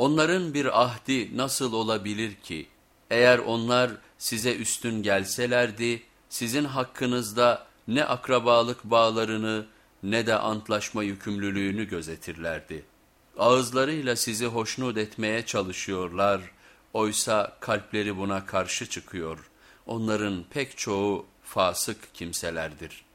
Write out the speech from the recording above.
Onların bir ahdi nasıl olabilir ki? Eğer onlar size üstün gelselerdi, sizin hakkınızda ne akrabalık bağlarını ne de antlaşma yükümlülüğünü gözetirlerdi. Ağızlarıyla sizi hoşnut etmeye çalışıyorlar, oysa kalpleri buna karşı çıkıyor. Onların pek çoğu fasık kimselerdir.''